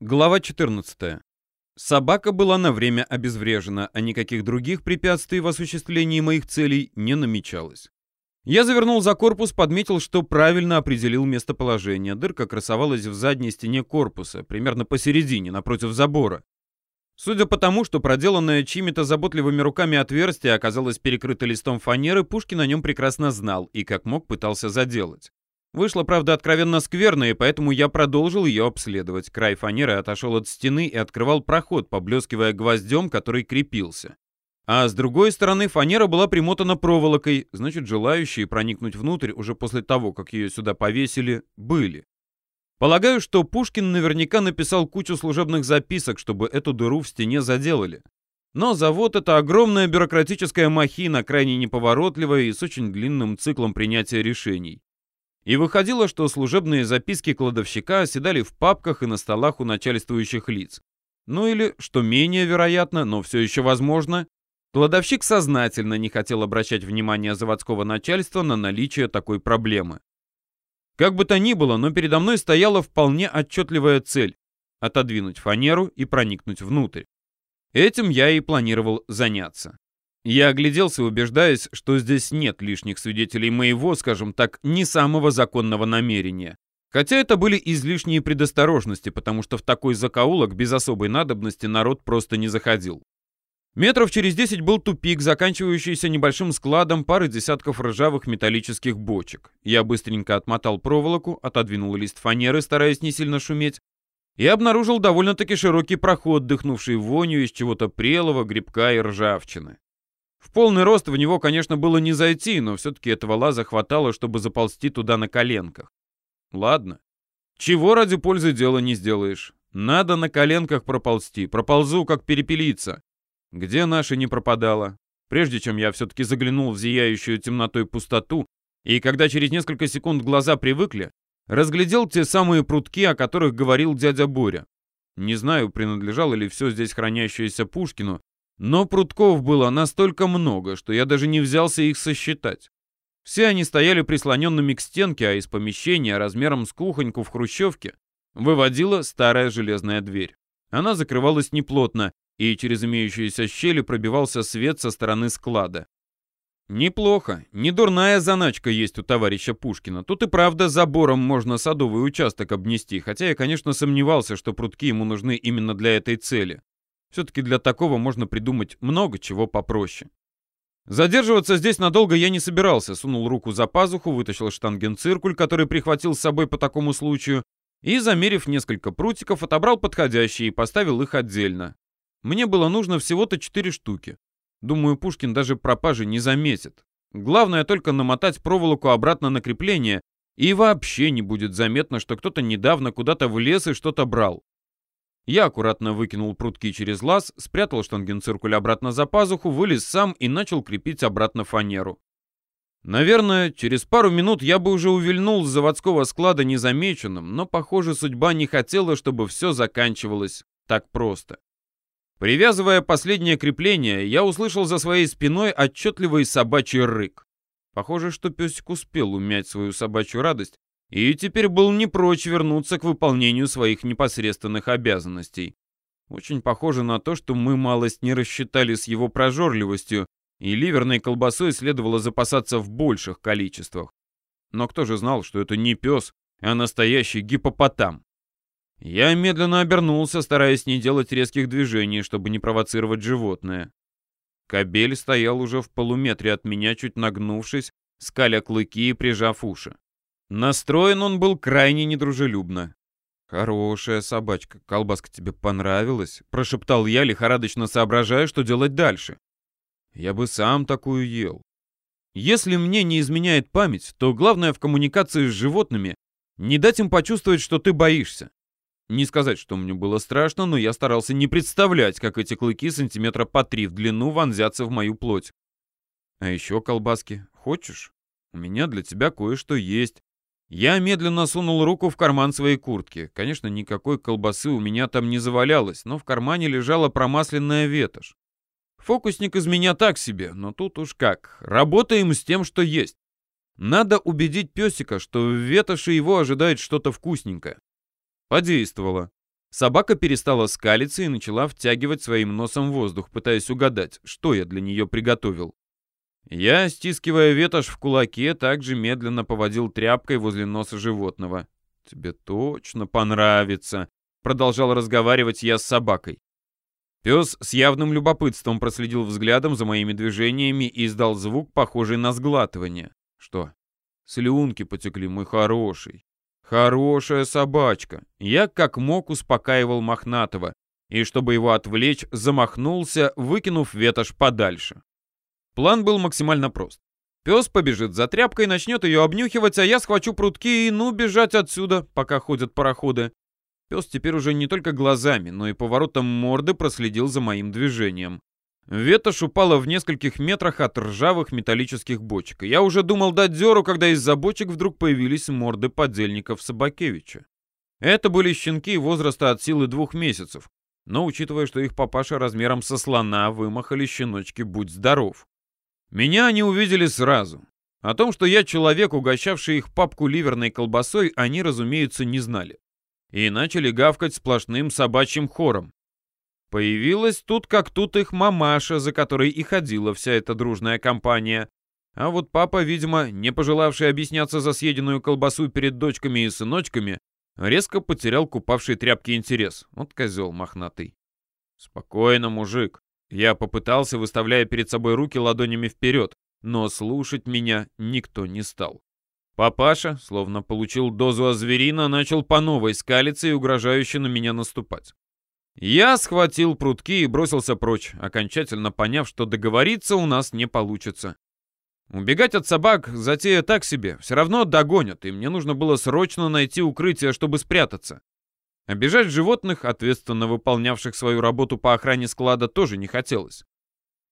Глава 14. Собака была на время обезврежена, а никаких других препятствий в осуществлении моих целей не намечалось. Я завернул за корпус, подметил, что правильно определил местоположение. Дырка красовалась в задней стене корпуса, примерно посередине, напротив забора. Судя по тому, что проделанное чьими-то заботливыми руками отверстие оказалось перекрыто листом фанеры, Пушкин о нем прекрасно знал и как мог пытался заделать. Вышло, правда, откровенно скверно, и поэтому я продолжил ее обследовать. Край фанеры отошел от стены и открывал проход, поблескивая гвоздем, который крепился. А с другой стороны фанера была примотана проволокой, значит, желающие проникнуть внутрь уже после того, как ее сюда повесили, были. Полагаю, что Пушкин наверняка написал кучу служебных записок, чтобы эту дыру в стене заделали. Но завод — это огромная бюрократическая махина, крайне неповоротливая и с очень длинным циклом принятия решений. И выходило, что служебные записки кладовщика оседали в папках и на столах у начальствующих лиц. Ну или, что менее вероятно, но все еще возможно, кладовщик сознательно не хотел обращать внимание заводского начальства на наличие такой проблемы. Как бы то ни было, но передо мной стояла вполне отчетливая цель — отодвинуть фанеру и проникнуть внутрь. Этим я и планировал заняться. Я огляделся, убеждаясь, что здесь нет лишних свидетелей моего, скажем так, не самого законного намерения. Хотя это были излишние предосторожности, потому что в такой закоулок без особой надобности народ просто не заходил. Метров через десять был тупик, заканчивающийся небольшим складом пары десятков ржавых металлических бочек. Я быстренько отмотал проволоку, отодвинул лист фанеры, стараясь не сильно шуметь, и обнаружил довольно-таки широкий проход, дыхнувший вонью из чего-то прелого, грибка и ржавчины. В полный рост в него, конечно, было не зайти, но все-таки этого лаза хватало, чтобы заползти туда на коленках. Ладно. Чего ради пользы дела не сделаешь. Надо на коленках проползти. Проползу, как перепелиться. Где наша не пропадала? Прежде чем я все-таки заглянул в зияющую темнотой пустоту, и когда через несколько секунд глаза привыкли, разглядел те самые прутки, о которых говорил дядя Боря. Не знаю, принадлежало ли все здесь хранящееся Пушкину, но прутков было настолько много, что я даже не взялся их сосчитать. Все они стояли прислоненными к стенке, а из помещения размером с кухоньку в хрущевке выводила старая железная дверь. Она закрывалась неплотно, и через имеющиеся щели пробивался свет со стороны склада. Неплохо, не дурная заначка есть у товарища Пушкина. Тут и правда забором можно садовый участок обнести, хотя я, конечно, сомневался, что прутки ему нужны именно для этой цели. Все-таки для такого можно придумать много чего попроще. Задерживаться здесь надолго я не собирался. Сунул руку за пазуху, вытащил штангенциркуль, который прихватил с собой по такому случаю, и, замерив несколько прутиков, отобрал подходящие и поставил их отдельно. Мне было нужно всего-то четыре штуки. Думаю, Пушкин даже пропажи не заметит. Главное только намотать проволоку обратно на крепление, и вообще не будет заметно, что кто-то недавно куда-то влез и что-то брал. Я аккуратно выкинул прутки через лаз, спрятал штангенциркуль обратно за пазуху, вылез сам и начал крепить обратно фанеру. Наверное, через пару минут я бы уже увильнул с заводского склада незамеченным, но, похоже, судьба не хотела, чтобы все заканчивалось так просто. Привязывая последнее крепление, я услышал за своей спиной отчетливый собачий рык. Похоже, что песик успел умять свою собачью радость и теперь был не прочь вернуться к выполнению своих непосредственных обязанностей. Очень похоже на то, что мы малость не рассчитали с его прожорливостью, и ливерной колбасой следовало запасаться в больших количествах. Но кто же знал, что это не пес, а настоящий гипопотам? Я медленно обернулся, стараясь не делать резких движений, чтобы не провоцировать животное. Кобель стоял уже в полуметре от меня, чуть нагнувшись, скаля клыки и прижав уши. Настроен он был крайне недружелюбно. «Хорошая собачка, колбаска тебе понравилась?» — прошептал я, лихорадочно соображая, что делать дальше. «Я бы сам такую ел». Если мне не изменяет память, то главное в коммуникации с животными — не дать им почувствовать, что ты боишься. Не сказать, что мне было страшно, но я старался не представлять, как эти клыки сантиметра по три в длину вонзятся в мою плоть. А еще колбаски. Хочешь? У меня для тебя кое-что есть. Я медленно сунул руку в карман своей куртки. Конечно, никакой колбасы у меня там не завалялось, но в кармане лежала промасленная ветошь. Фокусник из меня так себе, но тут уж как. Работаем с тем, что есть. Надо убедить песика, что в ветоши его ожидает что-то вкусненькое. Подействовало. Собака перестала скалиться и начала втягивать своим носом воздух, пытаясь угадать, что я для нее приготовил. Я, стискивая ветошь в кулаке, также медленно поводил тряпкой возле носа животного. «Тебе точно понравится», — продолжал разговаривать я с собакой. Пес с явным любопытством проследил взглядом за моими движениями и издал звук, похожий на сглатывание. «Что?» «Слюнки потекли, мой хороший. Хорошая собачка». Я как мог успокаивал Мохнатого, и, чтобы его отвлечь, замахнулся, выкинув ветошь подальше. План был максимально прост. Пес побежит за тряпкой, начнет ее обнюхивать, а я схвачу прутки и ну бежать отсюда, пока ходят пароходы. Пес теперь уже не только глазами, но и поворотом морды проследил за моим движением. Ветошь упала в нескольких метрах от ржавых металлических бочек. Я уже думал дать дёру, когда из-за бочек вдруг появились морды подельников Собакевича. Это были щенки возраста от силы двух месяцев. Но, учитывая, что их папаша размером со слона, вымахали щеночки «Будь здоров». Меня они увидели сразу. О том, что я человек, угощавший их папку ливерной колбасой, они, разумеется, не знали. И начали гавкать сплошным собачьим хором. Появилась тут как тут их мамаша, за которой и ходила вся эта дружная компания. А вот папа, видимо, не пожелавший объясняться за съеденную колбасу перед дочками и сыночками, резко потерял купавший тряпки интерес. Вот козел мохнатый. «Спокойно, мужик. Я попытался, выставляя перед собой руки ладонями вперед, но слушать меня никто не стал. Папаша, словно получил дозу озверина, начал по новой скалиться и угрожающе на меня наступать. Я схватил прутки и бросился прочь, окончательно поняв, что договориться у нас не получится. Убегать от собак затея так себе, все равно догонят, и мне нужно было срочно найти укрытие, чтобы спрятаться. Обижать животных, ответственно выполнявших свою работу по охране склада, тоже не хотелось.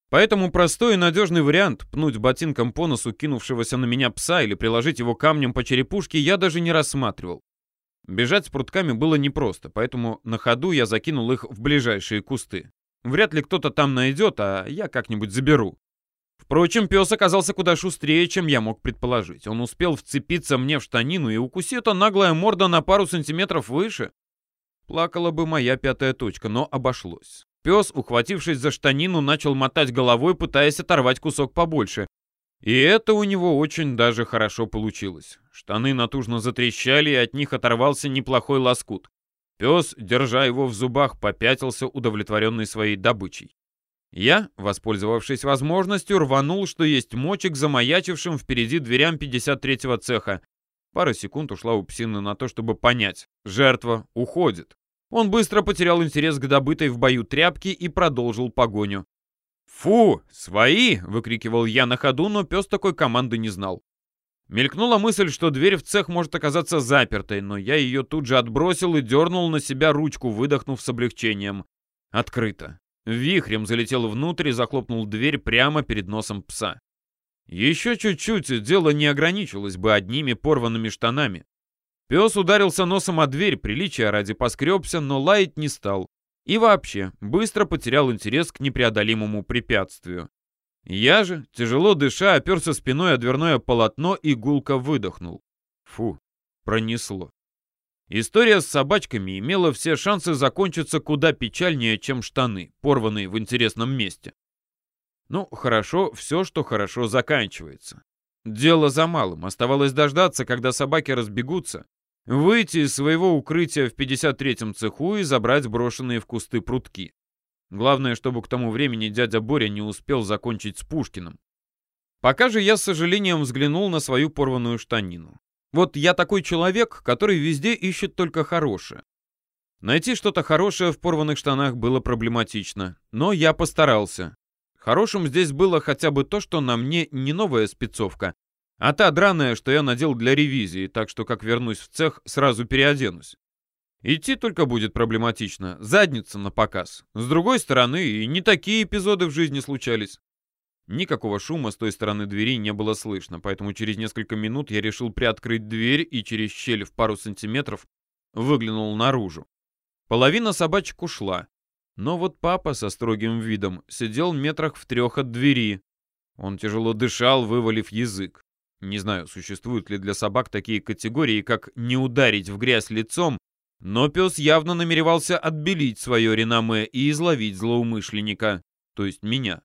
Поэтому простой и надежный вариант — пнуть ботинком по носу кинувшегося на меня пса или приложить его камнем по черепушке — я даже не рассматривал. Бежать с прутками было непросто, поэтому на ходу я закинул их в ближайшие кусты. Вряд ли кто-то там найдет, а я как-нибудь заберу. Впрочем, пес оказался куда шустрее, чем я мог предположить. Он успел вцепиться мне в штанину и укусить эта наглая морда на пару сантиметров выше. Плакала бы моя пятая точка, но обошлось. Пес, ухватившись за штанину, начал мотать головой, пытаясь оторвать кусок побольше. И это у него очень даже хорошо получилось. Штаны натужно затрещали, и от них оторвался неплохой лоскут. Пес, держа его в зубах, попятился, удовлетворенный своей добычей. Я, воспользовавшись возможностью, рванул, что есть мочек, замаячившим впереди дверям 53-го цеха, Пара секунд ушла у псины на то, чтобы понять. Жертва уходит. Он быстро потерял интерес к добытой в бою тряпке и продолжил погоню. «Фу, свои!» — выкрикивал я на ходу, но пес такой команды не знал. Мелькнула мысль, что дверь в цех может оказаться запертой, но я ее тут же отбросил и дернул на себя ручку, выдохнув с облегчением. Открыто. Вихрем залетел внутрь и захлопнул дверь прямо перед носом пса. Еще чуть-чуть, дело не ограничилось бы одними порванными штанами. Пес ударился носом о дверь, приличия ради поскребся, но лаять не стал. И вообще, быстро потерял интерес к непреодолимому препятствию. Я же, тяжело дыша, оперся спиной о дверное полотно и гулко выдохнул. Фу, пронесло. История с собачками имела все шансы закончиться куда печальнее, чем штаны, порванные в интересном месте. Ну, хорошо, все, что хорошо заканчивается. Дело за малым. Оставалось дождаться, когда собаки разбегутся, выйти из своего укрытия в 53-м цеху и забрать брошенные в кусты прутки. Главное, чтобы к тому времени дядя Боря не успел закончить с Пушкиным. Пока же я с сожалением взглянул на свою порванную штанину. Вот я такой человек, который везде ищет только хорошее. Найти что-то хорошее в порванных штанах было проблематично, но я постарался. Хорошим здесь было хотя бы то, что на мне не новая спецовка, а та драная, что я надел для ревизии, так что как вернусь в цех, сразу переоденусь. Идти только будет проблематично, задница на показ. С другой стороны, и не такие эпизоды в жизни случались. Никакого шума с той стороны двери не было слышно, поэтому через несколько минут я решил приоткрыть дверь и через щель в пару сантиметров выглянул наружу. Половина собачек ушла. Но вот папа со строгим видом сидел метрах в трех от двери. Он тяжело дышал, вывалив язык. Не знаю, существуют ли для собак такие категории, как не ударить в грязь лицом Но пес явно намеревался отбелить свое реноме и изловить злоумышленника, то есть меня.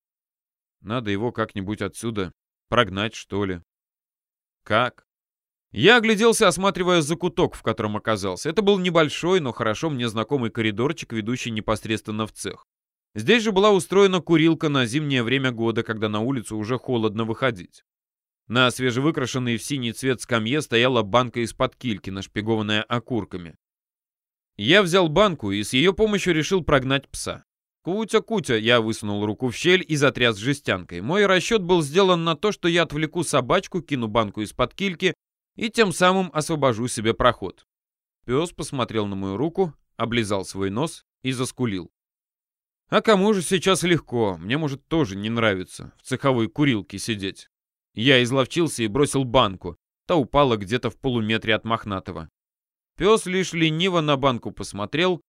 Надо его как-нибудь отсюда прогнать, что ли. Как? Я огляделся, осматривая закуток, в котором оказался. Это был небольшой, но хорошо мне знакомый коридорчик, ведущий непосредственно в цех. Здесь же была устроена курилка на зимнее время года, когда на улицу уже холодно выходить. На свежевыкрашенной в синий цвет скамье стояла банка из-под кильки, нашпигованная окурками. Я взял банку и с ее помощью решил прогнать пса. «Кутя-кутя!» Я высунул руку в щель и затряс жестянкой. Мой расчет был сделан на то, что я отвлеку собачку, кину банку из-под кильки и тем самым освобожу себе проход. Пес посмотрел на мою руку, облизал свой нос и заскулил. А кому же сейчас легко? Мне, может, тоже не нравится в цеховой курилке сидеть. Я изловчился и бросил банку. Та упала где-то в полуметре от мохнатого. Пес лишь лениво на банку посмотрел,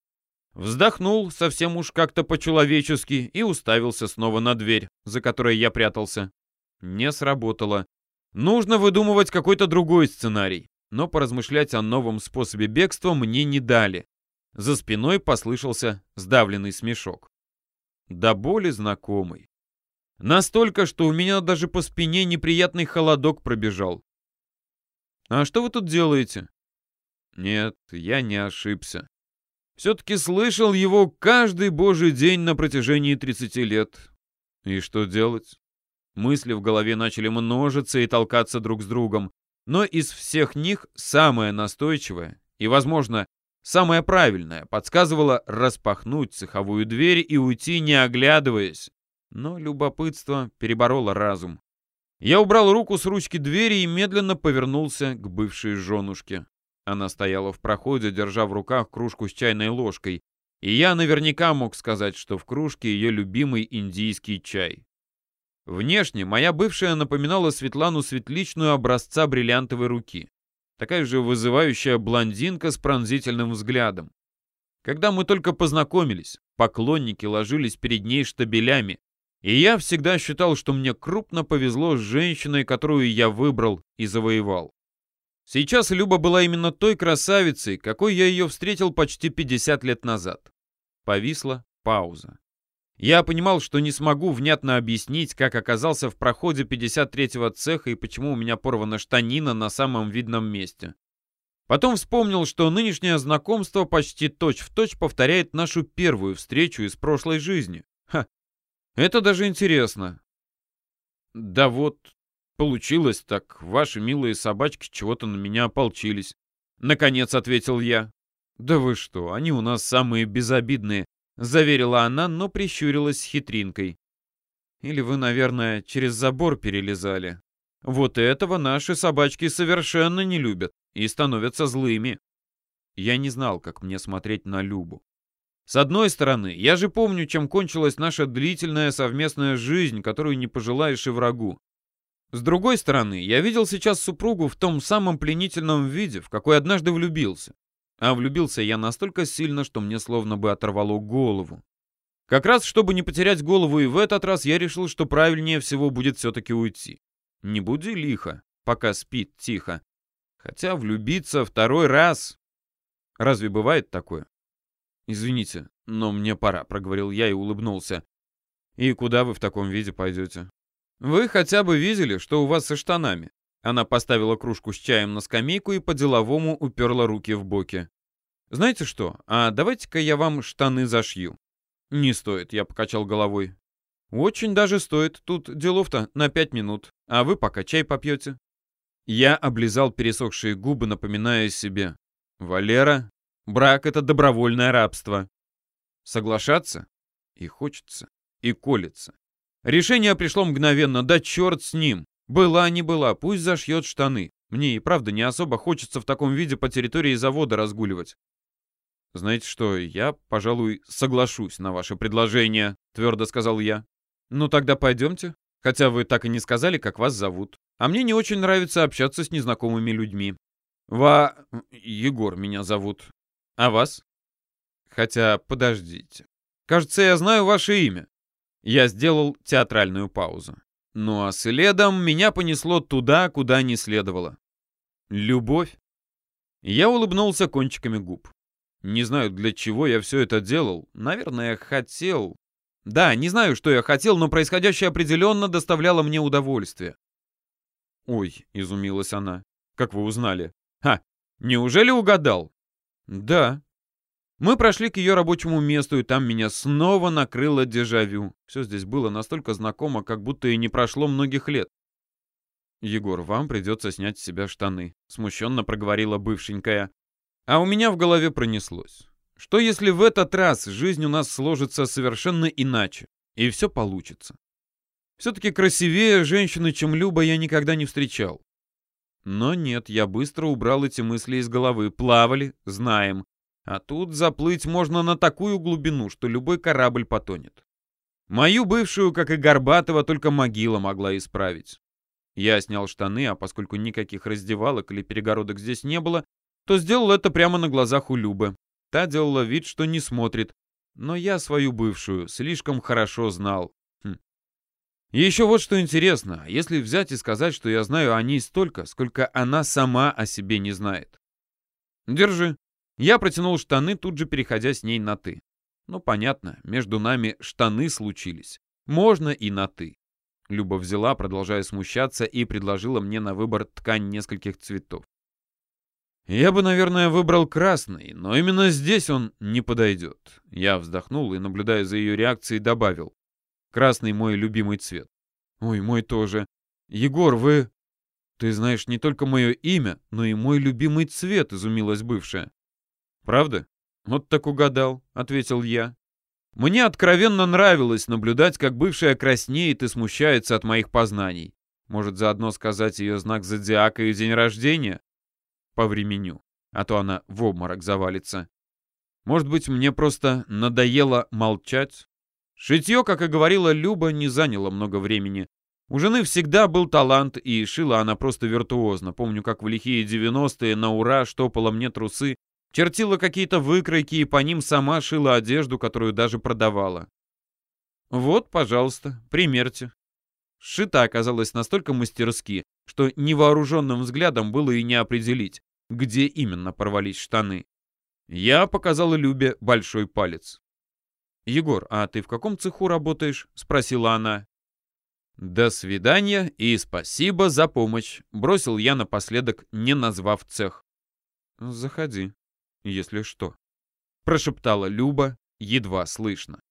вздохнул совсем уж как-то по-человечески и уставился снова на дверь, за которой я прятался. Не сработало. Нужно выдумывать какой-то другой сценарий. Но поразмышлять о новом способе бегства мне не дали. За спиной послышался сдавленный смешок. До боли знакомый. Настолько, что у меня даже по спине неприятный холодок пробежал. «А что вы тут делаете?» Нет, я не ошибся. Все-таки слышал его каждый божий день на протяжении 30 лет. И что делать? Мысли в голове начали множиться и толкаться друг с другом, но из всех них самое настойчивое и, возможно, самое правильное подсказывало распахнуть цеховую дверь и уйти, не оглядываясь. Но любопытство перебороло разум. Я убрал руку с ручки двери и медленно повернулся к бывшей женушке. Она стояла в проходе, держа в руках кружку с чайной ложкой, и я наверняка мог сказать, что в кружке ее любимый индийский чай. Внешне моя бывшая напоминала Светлану Светличную образца бриллиантовой руки. Такая же вызывающая блондинка с пронзительным взглядом. Когда мы только познакомились, поклонники ложились перед ней штабелями, и я всегда считал, что мне крупно повезло с женщиной, которую я выбрал и завоевал. Сейчас Люба была именно той красавицей, какой я ее встретил почти 50 лет назад. Повисла пауза. Я понимал, что не смогу внятно объяснить, как оказался в проходе 53-го цеха и почему у меня порвана штанина на самом видном месте. Потом вспомнил, что нынешнее знакомство почти точь-в-точь точь повторяет нашу первую встречу из прошлой жизни. Ха, это даже интересно. Да вот, Получилось так, ваши милые собачки чего-то на меня ополчились. Наконец ответил я. Да вы что, они у нас самые безобидные, заверила она, но прищурилась с хитринкой. Или вы, наверное, через забор перелезали. Вот этого наши собачки совершенно не любят и становятся злыми. Я не знал, как мне смотреть на Любу. С одной стороны, я же помню, чем кончилась наша длительная совместная жизнь, которую не пожелаешь и врагу. С другой стороны, я видел сейчас супругу в том самом пленительном виде, в какой однажды влюбился. А влюбился я настолько сильно, что мне словно бы оторвало голову. Как раз, чтобы не потерять голову и в этот раз, я решил, что правильнее всего будет все-таки уйти. Не буди лихо, пока спит тихо. Хотя влюбиться второй раз... Разве бывает такое? Извините, но мне пора, проговорил я и улыбнулся. И куда вы в таком виде пойдете? «Вы хотя бы видели, что у вас со штанами?» Она поставила кружку с чаем на скамейку и по-деловому уперла руки в боки. «Знаете что, а давайте-ка я вам штаны зашью». «Не стоит», — я покачал головой. «Очень даже стоит. Тут делов-то на пять минут. А вы пока чай попьете». Я облизал пересохшие губы, напоминая себе. «Валера, брак — это добровольное рабство». Соглашаться? И хочется, и колется. Решение пришло мгновенно, да черт с ним. Была не была, пусть зашьет штаны. Мне и правда не особо хочется в таком виде по территории завода разгуливать. «Знаете что, я, пожалуй, соглашусь на ваше предложение», — твердо сказал я. «Ну тогда пойдемте. Хотя вы так и не сказали, как вас зовут. А мне не очень нравится общаться с незнакомыми людьми. Ва... Егор меня зовут. А вас? Хотя, подождите. Кажется, я знаю ваше имя. Я сделал театральную паузу. Ну а следом меня понесло туда, куда не следовало. Любовь. Я улыбнулся кончиками губ. Не знаю, для чего я все это делал. Наверное, хотел. Да, не знаю, что я хотел, но происходящее определенно доставляло мне удовольствие. «Ой», — изумилась она, — «как вы узнали?» «Ха, неужели угадал?» «Да». Мы прошли к ее рабочему месту, и там меня снова накрыло дежавю. Все здесь было настолько знакомо, как будто и не прошло многих лет. «Егор, вам придется снять с себя штаны», — смущенно проговорила бывшенькая. А у меня в голове пронеслось. Что если в этот раз жизнь у нас сложится совершенно иначе, и все получится? Все-таки красивее женщины, чем Люба, я никогда не встречал. Но нет, я быстро убрал эти мысли из головы. Плавали, знаем. А тут заплыть можно на такую глубину, что любой корабль потонет. Мою бывшую, как и Горбатова, только могила могла исправить. Я снял штаны, а поскольку никаких раздевалок или перегородок здесь не было, то сделал это прямо на глазах у Любы. Та делала вид, что не смотрит. Но я свою бывшую слишком хорошо знал. Хм. еще вот что интересно. Если взять и сказать, что я знаю о ней столько, сколько она сама о себе не знает. Держи. Я протянул штаны, тут же переходя с ней на «ты». Ну, понятно, между нами штаны случились. Можно и на «ты». Люба взяла, продолжая смущаться, и предложила мне на выбор ткань нескольких цветов. Я бы, наверное, выбрал красный, но именно здесь он не подойдет. Я вздохнул и, наблюдая за ее реакцией, добавил. Красный мой любимый цвет. Ой, мой тоже. Егор, вы... Ты знаешь не только мое имя, но и мой любимый цвет, изумилась бывшая. Правда? Вот так угадал, ответил я. Мне откровенно нравилось наблюдать, как бывшая краснеет и смущается от моих познаний. Может, заодно сказать ее знак зодиака и день рождения? По времени, а то она в обморок завалится. Может быть, мне просто надоело молчать? Шитье, как и говорила Люба, не заняло много времени. У жены всегда был талант, и шила она просто виртуозно. Помню, как в лихие 90-е на ура штопала мне трусы Чертила какие-то выкройки и по ним сама шила одежду, которую даже продавала. Вот, пожалуйста, примерьте. Сшита оказалась настолько мастерски, что невооруженным взглядом было и не определить, где именно порвались штаны. Я показала Любе большой палец. «Егор, а ты в каком цеху работаешь?» — спросила она. «До свидания и спасибо за помощь», — бросил я напоследок, не назвав цех. «Заходи», если что», — прошептала Люба, едва слышно.